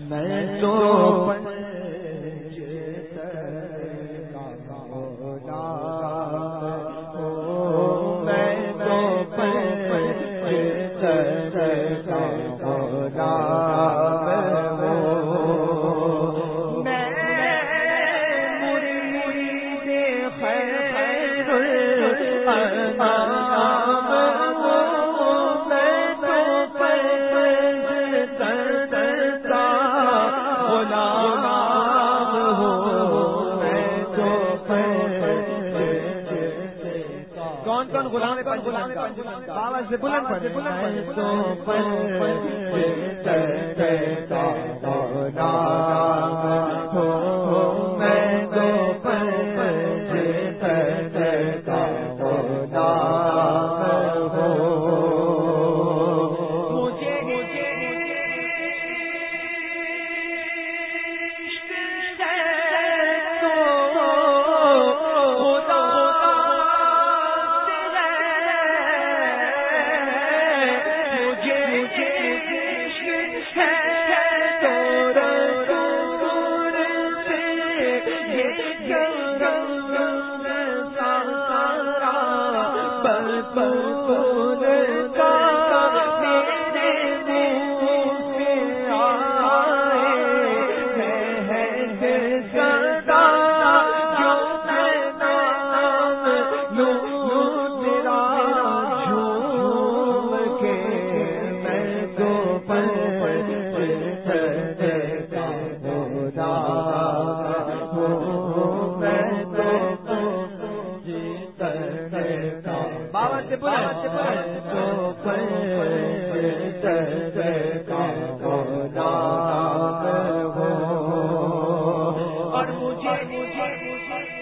میں تو کون کون غلام بابا سے بلند جس اور مجھے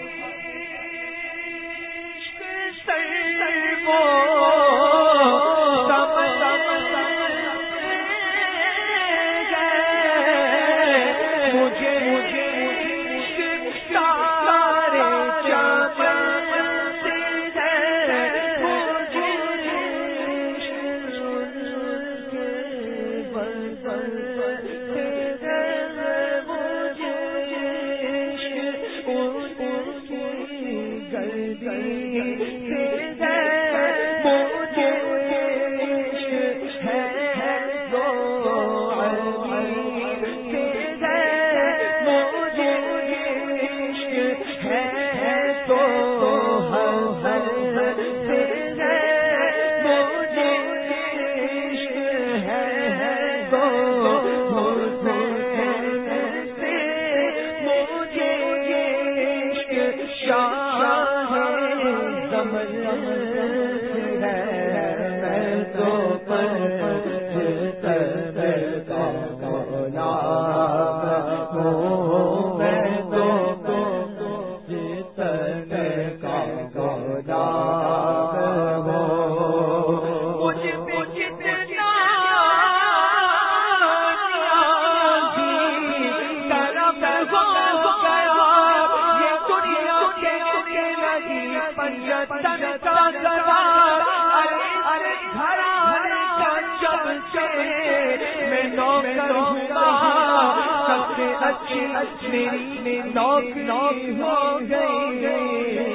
پر مجھے پنجتن کا سوار ارے گھرانے کا جب سے میں نوکر ہوتا سب سے اچھی اچھی نوک ہو گئی۔